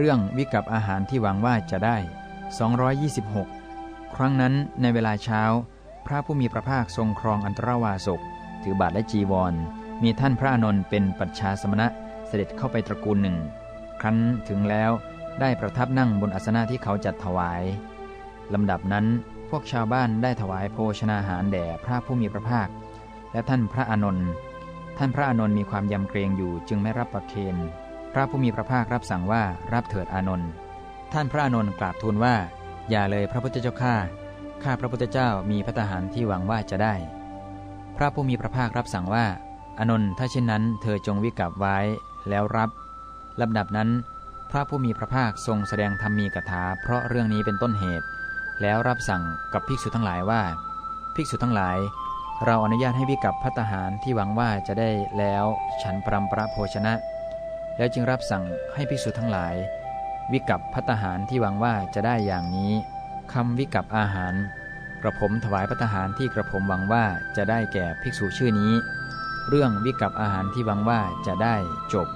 เรื่องวิกับอาหารที่หวังว่าจะได้ 226 ครั้งนั้นในเวลาเช้า พระผู้มีพระภาคทรงครองอันตรวาสก ถือบาทและจีวร มีท่านพระอนนท์เป็นปัจฉาสมณะเสด็จเข้าไปตระกูลหนึ่ง ครั้นถึงแล้วได้ประทับนั่งบนอาสนะที่เขาจัดถวาย ลำดับนั้นพวกชาวบ้านได้ถวายโภชนาหารแด่พระผู้มีพระภาค และท่านพระอนนท์ท่านพระอนนท์มีความยำเกรงอยู่จึงไม่รับประเคน ระผู้มีพระภาครับสั่งว่ารับเถิดอานนท์ท่านพระอานนท์กราบทูลว่า อย่าเลยพระพุทธเจ้าข้าข้าพระพุทธเจ้ามีพระทหารที่หวังว่าจะได้ พระผู้มีพระภาครับสั่งว่า อานนท์ถ้าเช่นนั้น เธอจงวิกับไว้แล้วรับลำดับนั้น พระผู้มีพระภาคทรงแสดงธรรมีกถา เพราะเรื่องนี้เป็นต้นเหตุ แล้วรับสั่งกับภิกษุทั้งหลายว่า ภิกษุทั้งหลาย เราอนุญาตให้วิกับพัตหารที่หวังว่าจะได้แล้ว ฉันปรำประโภชนะ แล้วจึงรับสั่งให้ภิกษุทั้งหลาย วิกับพัตหารที่หวังว่าจะได้อย่างนี้คำวิกับอาหาร กระผมถวายพัตหารที่กระผมหวังว่าจะได้แก่ภิกษุชื่อนี้ เรื่องวิกับอาหารที่หวังว่าจะได้จบ